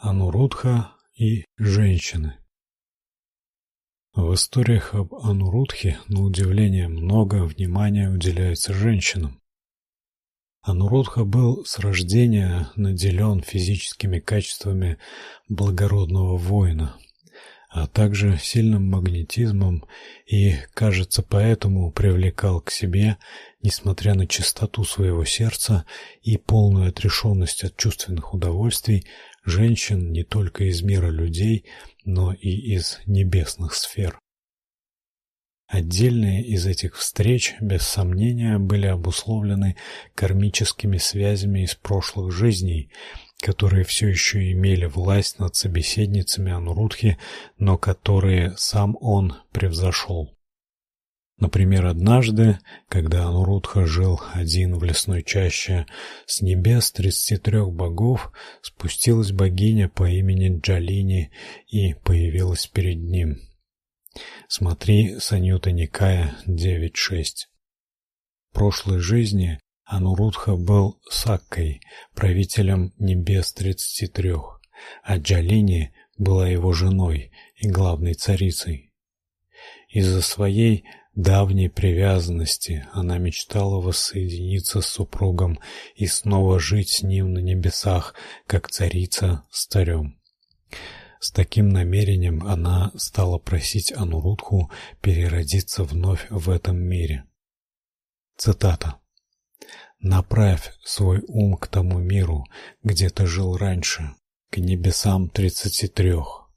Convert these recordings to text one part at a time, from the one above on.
Анурудха и женщины. В историях об Анурудхе, на удивление, много внимания уделяется женщинам. Анурудха был с рождения наделен физическими качествами благородного воина, а также сильным магнетизмом и, кажется, поэтому привлекал к себе, несмотря на чистоту своего сердца и полную отрешенность от чувственных удовольствий, женщин не только из мира людей, но и из небесных сфер. Отдельные из этих встреч, без сомнения, были обусловлены кармическими связями из прошлых жизней, которые все еще имели власть над собеседницами Анурудхи, но которые сам он превзошел. Например, однажды, когда Анурудха жил один в лесной чаще, с небес тридцати трех богов спустилась богиня по имени Джалини и появилась перед ним. Смотри Санюта Никая 9.6. В прошлой жизни Анурудха был Саккой, правителем небес тридцати трех, а Джалини была его женой и главной царицей. Из-за своей давней привязанности она мечтала воссоединиться с супругом и снова жить с ним на небесах, как царица с царем. С таким намерением она стала просить Анурудху переродиться вновь в этом мире. Цитата. Направь свой ум к тому миру, где ты жил раньше, к небесам тридцати трех,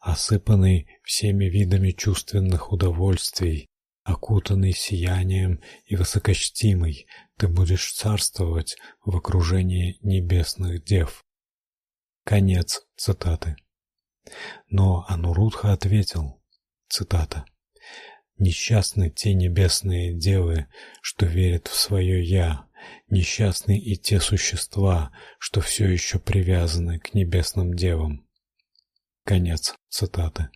осыпанный всеми видами чувственных удовольствий, окутанный сиянием и высокочтимый, ты будешь царствовать в окружении небесных дев. Конец цитаты. Но Анурудха ответил, цитата: Несчастны те небесные девы, что верят в свое я, несчастны и те существа, что все еще привязаны к небесным девам. Конец цитаты.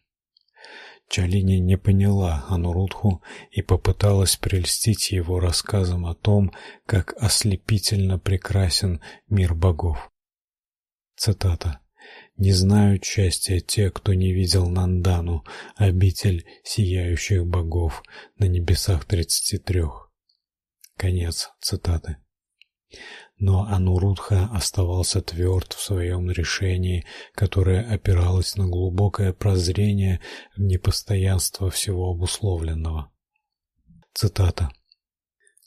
Чалини не поняла Анурудху и попыталась прельстить его рассказом о том, как ослепительно прекрасен мир богов. Цитата: "Не знают счастья те, кто не видел Нандану, обитель сияющих богов на небесах тридцати трех». Конец цитаты. Но Анурудха оставался тверд в своем решении, которое опиралось на глубокое прозрение в непостоянство всего обусловленного. Цитата.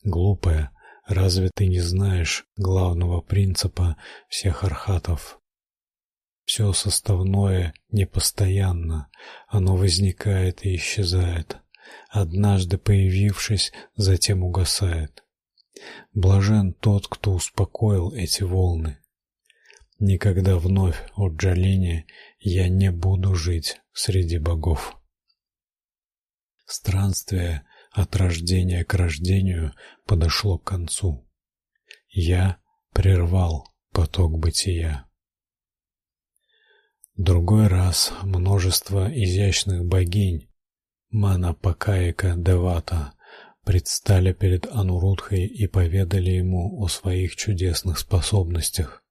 Глупая, разве ты не знаешь главного принципа всех архатов? Все составное непостоянно, оно возникает и исчезает, однажды появившись, затем угасает. Блажен тот, кто успокоил эти волны. Никогда вновь, о Джалине, я не буду жить среди богов. Странствие от рождения к рождению подошло к концу. Я прервал поток бытия. Другой раз множество изящных богинь Манапакаика Девата предстали перед Анурудхой и поведали ему о своих чудесных способностях,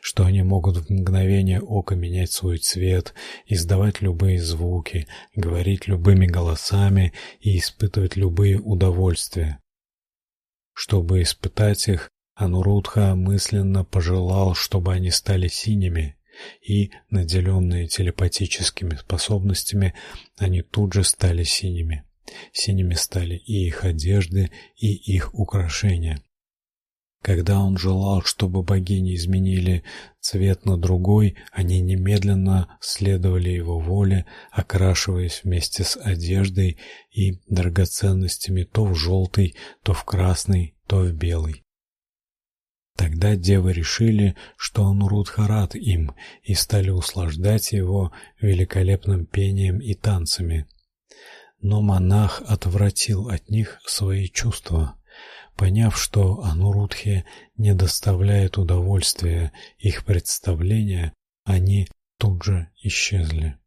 что они могут в мгновение ока менять свой цвет, издавать любые звуки, говорить любыми голосами и испытывать любые удовольствия. Чтобы испытать их, Анурудха мысленно пожелал, чтобы они стали синими, и, наделенные телепатическими способностями, они тут же стали синими. Синими стали и их одежды, и их украшения. Когда он желал, чтобы богини изменили цвет на другой, они немедленно следовали его воле, окрашиваясь вместе с одеждой и драгоценностями то в желтый, то в красный, то в белый. Тогда девы решили, что он Рудхарат им, и стали услаждать его великолепным пением и танцами. Но монах отвратил от них свои чувства, поняв, что Анурудхе не доставляет удовольствия их представления, они тут же исчезли.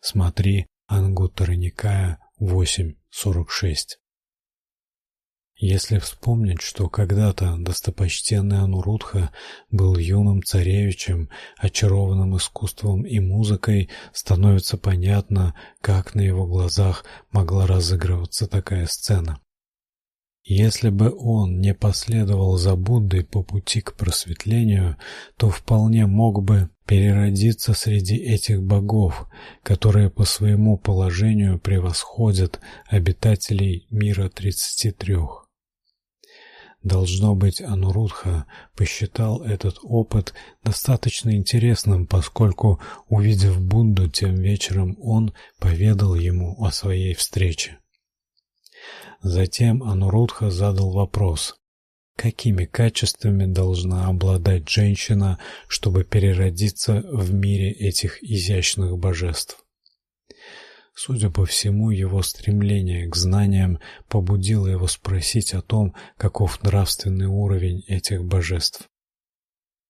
Смотри Ангуттара Никая 8.46. Если вспомнить, что когда-то достопочтенный Анурудха был юным царевичем, очарованным искусством и музыкой, становится понятно, как на его глазах могла разыгрываться такая сцена. Если бы он не последовал за Буддой по пути к просветлению, то вполне мог бы переродиться среди этих богов, которые по своему положению превосходят обитателей мира тридцати трех. Должно быть, Анурудха посчитал этот опыт достаточно интересным, поскольку, увидев Будду тем вечером, он поведал ему о своей встрече. Затем Анурудха задал вопрос: какими качествами должна обладать женщина, чтобы переродиться в мире этих изящных божеств? Судя по всему, его стремление к знаниям побудило его спросить о том, каков нравственный уровень этих божеств.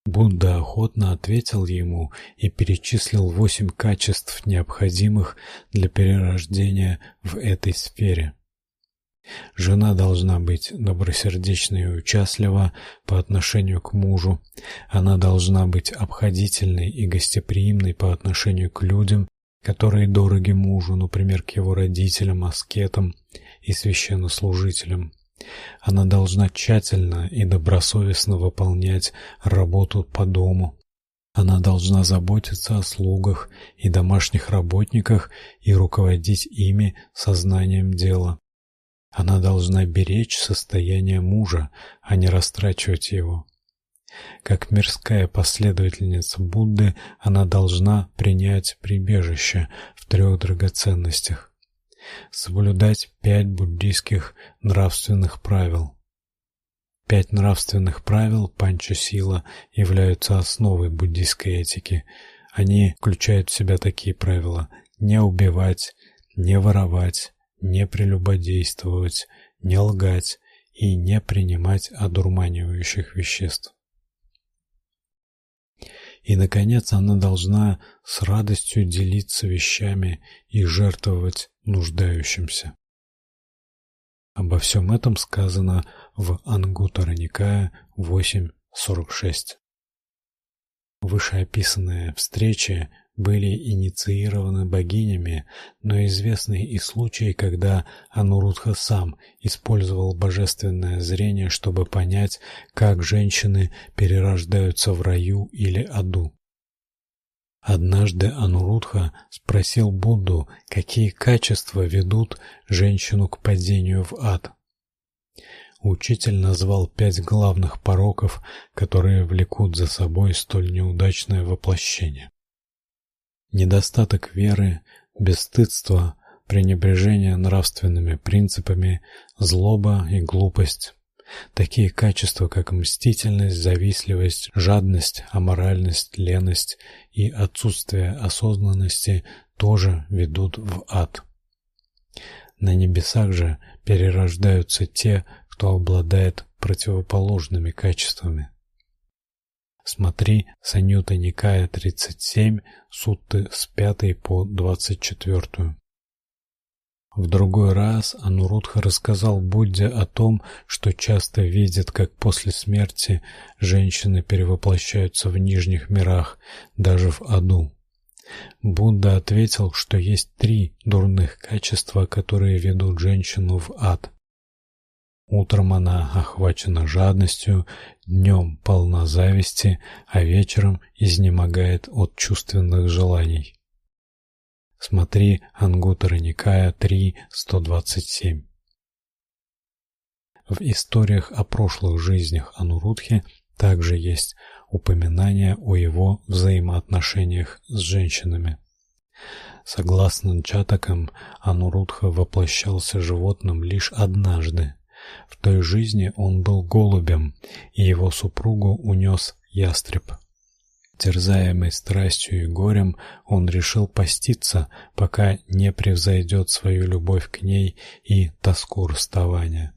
Будда охотно ответил ему и перечислил восемь качеств, необходимых для перерождения в этой сфере. Жена должна быть добросердечной и участлива по отношению к мужу. Она должна быть обходительной и гостеприимной по отношению к людям, которые дороги мужу, например, к его родителям, аскетам и священнослужителям. Она должна тщательно и добросовестно выполнять работу по дому. Она должна заботиться о слугах и домашних работниках и руководить ими сознанием дела. Она должна беречь состояние мужа, а не растрачивать его. Как мирская последовательница Будды, она должна принять прибежище в трех драгоценностях. Соблюдать пять буддийских нравственных правил. Пять нравственных правил панчасила являются основой буддийской этики. Они включают в себя такие правила: не убивать, не воровать, не прелюбодействовать, не лгать и не принимать одурманивающих веществ. И наконец она должна с радостью делиться вещами и жертвовать нуждающимся. Обо всем этом сказано в Ангуттара Никая 8.46. Вышеописанные встречи были инициированы богинями, но известны и случаи, когда Анурудха сам использовал божественное зрение, чтобы понять, как женщины перерождаются в раю или аду. Однажды Анурудха спросил Будду, какие качества ведут женщину к падению в ад. Учитель назвал пять главных пороков, которые влекут за собой столь неудачное воплощение недостаток веры, бесстыдство, пренебрежение нравственными принципами, злоба и глупость. Такие качества, как мстительность, завистливость, жадность, аморальность, леность и отсутствие осознанности, тоже ведут в ад. На небесах же перерождаются те, кто обладает противоположными качествами. Смотри Санюта Никая 37, сутты с 5 по 24. В другой раз Анурудха рассказал Будде о том, что часто видит, как после смерти женщины перевоплощаются в нижних мирах, даже в аду. Будда ответил, что есть три дурных качества, которые ведут женщину в ад. Утром она охвачена жадностью, днем полна зависти, а вечером изнемогает от чувственных желаний. Смотри Ангуттара Никая 3.127. В историях о прошлых жизнях Анурудхи также есть упоминания о его взаимоотношениях с женщинами. Согласно Джатакам, Анурудха воплощался животным лишь однажды, в той жизни он был голубем, и его супругу унес ястреб. Терзаемый страстью и горем, он решил поститься, пока не превзойдет свою любовь к ней и тоску расставания.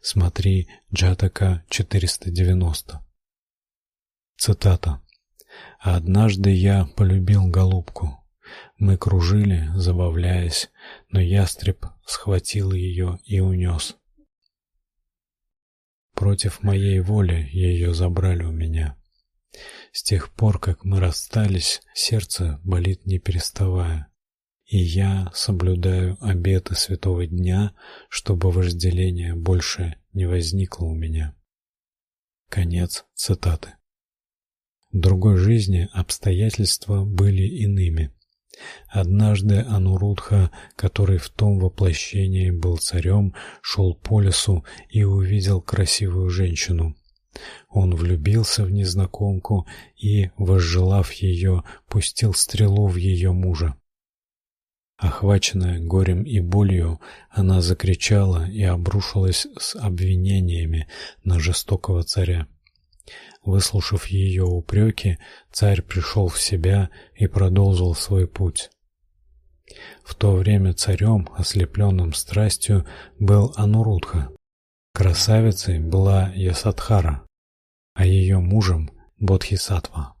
Смотри Джатака 490. Цитата. Однажды я полюбил голубку. Мы кружили, забавляясь, но ястреб схватил ее и унес. Против моей воли ее забрали у меня. С тех пор, как мы расстались, сердце болит не переставая. И я соблюдаю обеты святого дня, чтобы вожделение больше не возникло у меня. Конец цитаты. В другой жизни обстоятельства были иными. Однажды Анурудха, который в том воплощении был царем, шел по лесу и увидел красивую женщину. Он влюбился в незнакомку и, возжелав ее, пустил стрелу в ее мужа. Охваченная горем и болью, она закричала и обрушилась с обвинениями на жестокого царя. Выслушав ее упреки, царь пришел в себя и продолжил свой путь. В то время царем, ослепленным страстью, был Анурудха. Красавицей была Ясадхара, а ее мужем Бодхисаттва.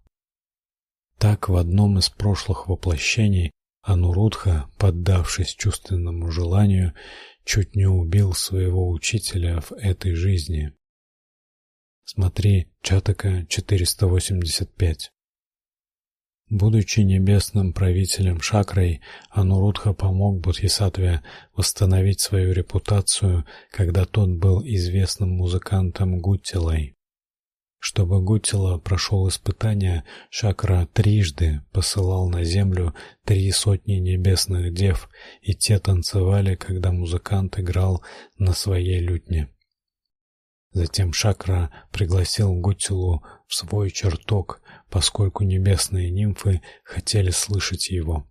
Так в одном из прошлых воплощений Анурудха, поддавшись чувственному желанию, чуть не убил своего учителя в этой жизни. Смотри, Чатака 485. Будучи небесным правителем Шакрой, Анурудха помог Бодхисаттве восстановить свою репутацию, когда тот был известным музыкантом Гуттилой. Чтобы Гуттила прошел испытания, Шакра трижды посылал на землю три сотни небесных дев, и те танцевали, когда музыкант играл на своей лютне. Затем Шакра пригласил Гутилу в свой чертог, поскольку небесные нимфы хотели слышать его.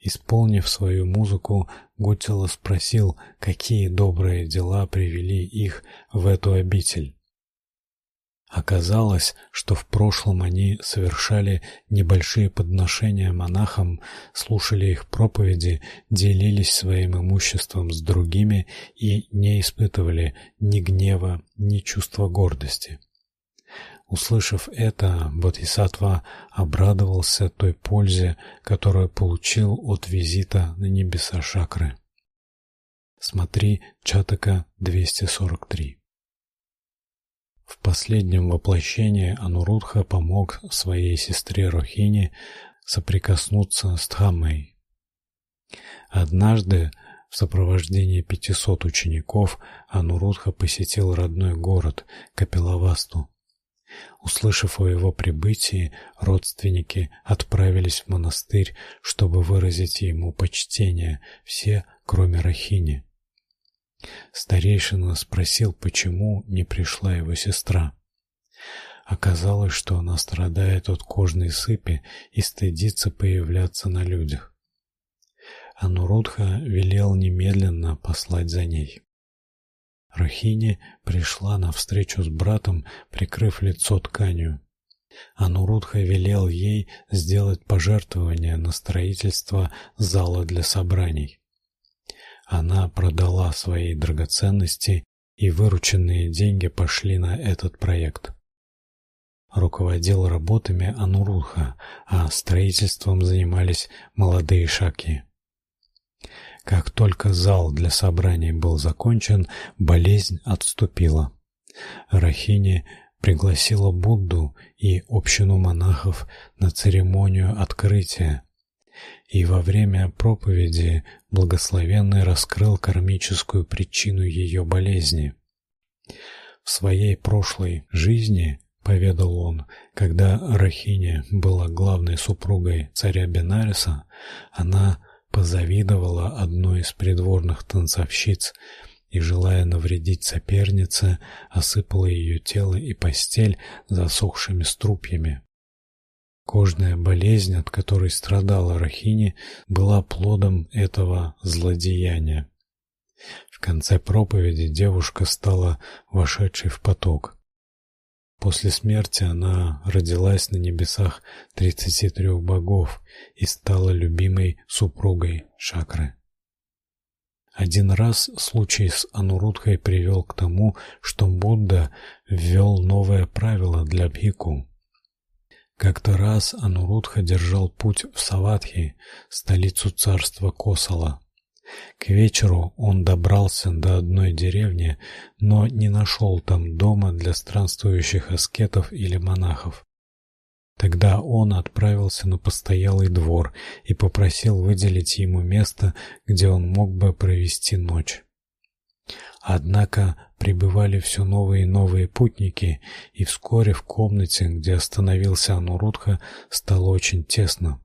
Исполнив свою музыку, Гутила спросил, какие добрые дела привели их в эту обитель. Оказалось, что в прошлом они совершали небольшие подношения монахам, слушали их проповеди, делились своим имуществом с другими и не испытывали ни гнева, ни чувства гордости. Услышав это, Бодхисаттва обрадовался той пользе, которую получил от визита на небеса Шакры. Смотри Чатака 243. В последнем воплощении Анурудха помог своей сестре Рохине соприкоснуться с Дхаммой. Однажды в сопровождении 500 учеников Анурудха посетил родной город Капилавасту. Услышав о его прибытии, родственники отправились в монастырь, чтобы выразить ему почтение, все, кроме Рахини. Старейшина спросил, почему не пришла его сестра. Оказалось, что она страдает от кожной сыпи и стыдится появляться на людях. Анурудха велел немедленно послать за ней. Рахини пришла на встречу с братом, прикрыв лицо тканью. Анурудха велел ей сделать пожертвование на строительство зала для собраний. Она продала свои драгоценности, и вырученные деньги пошли на этот проект. Руководил работами Анурудха, а строительством занимались молодые шаки. Как только зал для собраний был закончен, болезнь отступила. Рахини пригласила Будду и общину монахов на церемонию открытия, и во время проповеди благословенный раскрыл кармическую причину ее болезни. В своей прошлой жизни, поведал он, когда Рахиня была главной супругой царя Бенариса, она позавидовала одной из придворных танцовщиц и, желая навредить сопернице, осыпала ее тело и постель засохшими струпьями. Кожная болезнь, от которой страдала Рахини, была плодом этого злодеяния. В конце проповеди девушка стала вошедшей в поток. После смерти она родилась на небесах тридцати трех богов и стала любимой супругой Шакры. Один раз случай с Анурудхой привел к тому, что Будда ввел новое правило для бхикку. Как-то раз Анурудха держал путь в Саватхи, столицу царства Косала. К вечеру он добрался до одной деревни, но не нашел там дома для странствующих аскетов или монахов. Тогда он отправился на постоялый двор и попросил выделить ему место, где он мог бы провести ночь. Однако прибывали все новые и новые путники, и вскоре в комнате, где остановился Анурудха, стало очень тесно.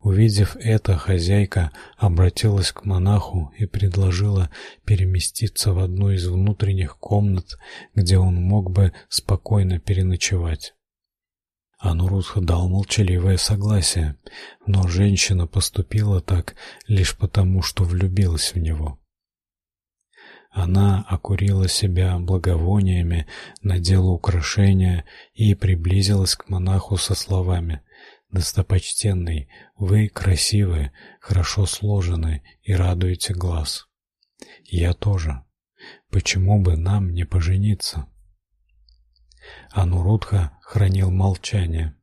Увидев это, хозяйка обратилась к монаху и предложила переместиться в одну из внутренних комнат, где он мог бы спокойно переночевать. Анурудха дал молчаливое согласие, но женщина поступила так лишь потому, что влюбилась в него. Она окурила себя благовониями, надела украшения и приблизилась к монаху со словами: Достопочтенный, вы красивы, хорошо сложены и радуете глаз. Я тоже. Почему бы нам не пожениться? Анурудха хранил молчание.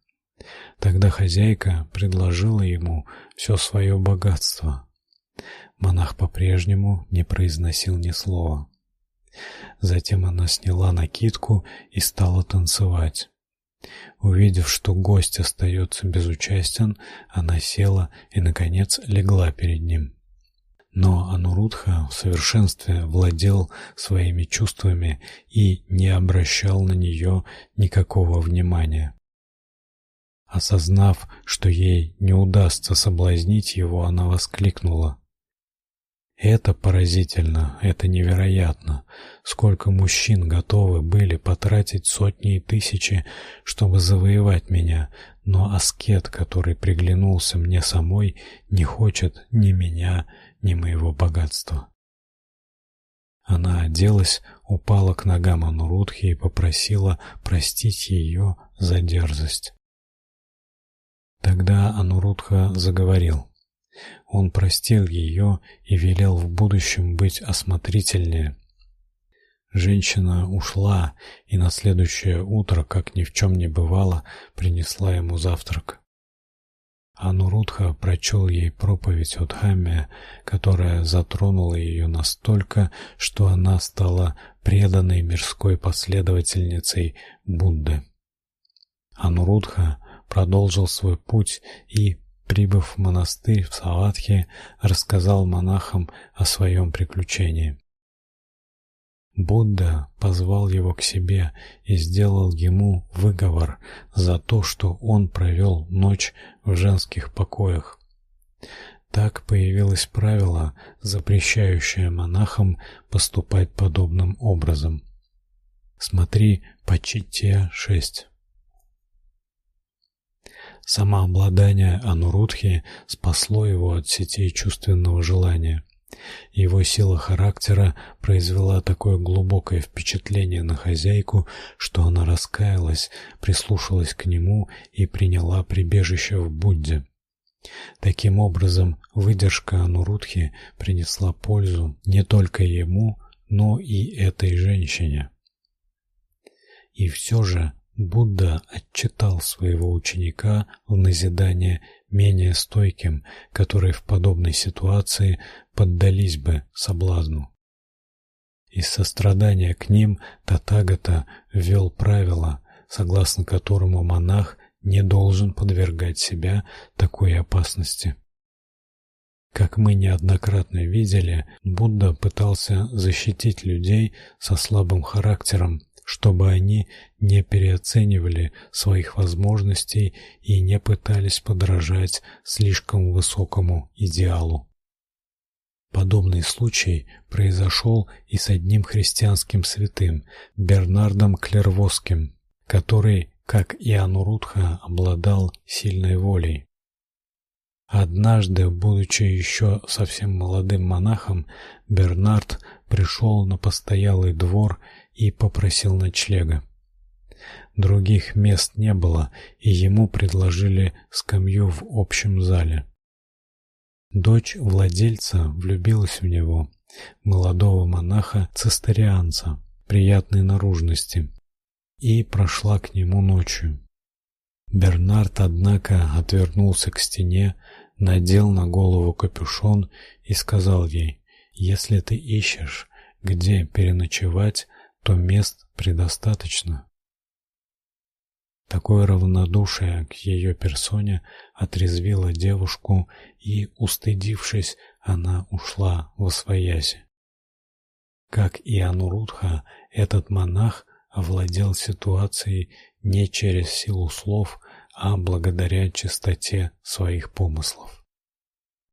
Тогда хозяйка предложила ему все свое богатство. Монах по-прежнему не произносил ни слова. Затем она сняла накидку и стала танцевать. Увидев, что гость остается безучастен, она села и наконец легла перед ним. Но Анурудха в совершенстве владел своими чувствами и не обращал на нее никакого внимания. Осознав, что ей не удастся соблазнить его, она воскликнула: это поразительно, это невероятно. Сколько мужчин готовы были потратить сотни и тысячи, чтобы завоевать меня, но аскет, который приглянулся мне самой, не хочет ни меня, ни моего богатства. Она оделась, упала к ногам Анурудхи и попросила простить ее за дерзость. Тогда Анурудха заговорил: он простил ее и велел в будущем быть осмотрительнее. Женщина ушла, и на следующее утро, как ни в чем не бывало, принесла ему завтрак. Анурудха прочел ей проповедь от Хаммия, которая затронула ее настолько, что она стала преданной мирской последовательницей Будды. Анурудха продолжил свой путь и прибыв в монастырь в Саватхе, рассказал монахам о своем приключении. Будда позвал его к себе и сделал ему выговор за то, что он провел ночь в женских покоях. Так появилось правило, запрещающее монахам поступать подобным образом. Смотри по чите 6. Самообладание Анурудхи спасло его от сетей чувственного желания. Его сила характера произвела такое глубокое впечатление на хозяйку, что она раскаялась, прислушалась к нему и приняла прибежище в Будде. Таким образом, выдержка Анурудхи принесла пользу не только ему, но и этой женщине. И все же Будда отчитал своего ученика в назидание менее стойким, которые в подобной ситуации поддались бы соблазну. Из сострадания к ним Татагата ввел правило, согласно которому монах не должен подвергать себя такой опасности. Как мы неоднократно видели, Будда пытался защитить людей со слабым характером чтобы они не переоценивали своих возможностей и не пытались подражать слишком высокому идеалу. Подобный случай произошел и с одним христианским святым, Бернардом Клервосским, который, как и Анурудха, обладал сильной волей. Однажды, будучи еще совсем молодым монахом, Бернард пришел на постоялый двор и попросил ночлега. Других мест не было, и ему предложили скамью в общем зале. Дочь владельца влюбилась в него, молодого монаха-цистерианца, приятной наружности, и прошла к нему ночью. Бернард, однако, отвернулся к стене, надел на голову капюшон и сказал ей: "Если ты ищешь, где переночевать, то мест предостаточно". Такое равнодушие к ее персоне отрезвило девушку, и, устыдившись, она ушла в освояси. Как и Анурудха, этот монах овладел ситуацией не через силу слов, а благодаря чистоте своих помыслов.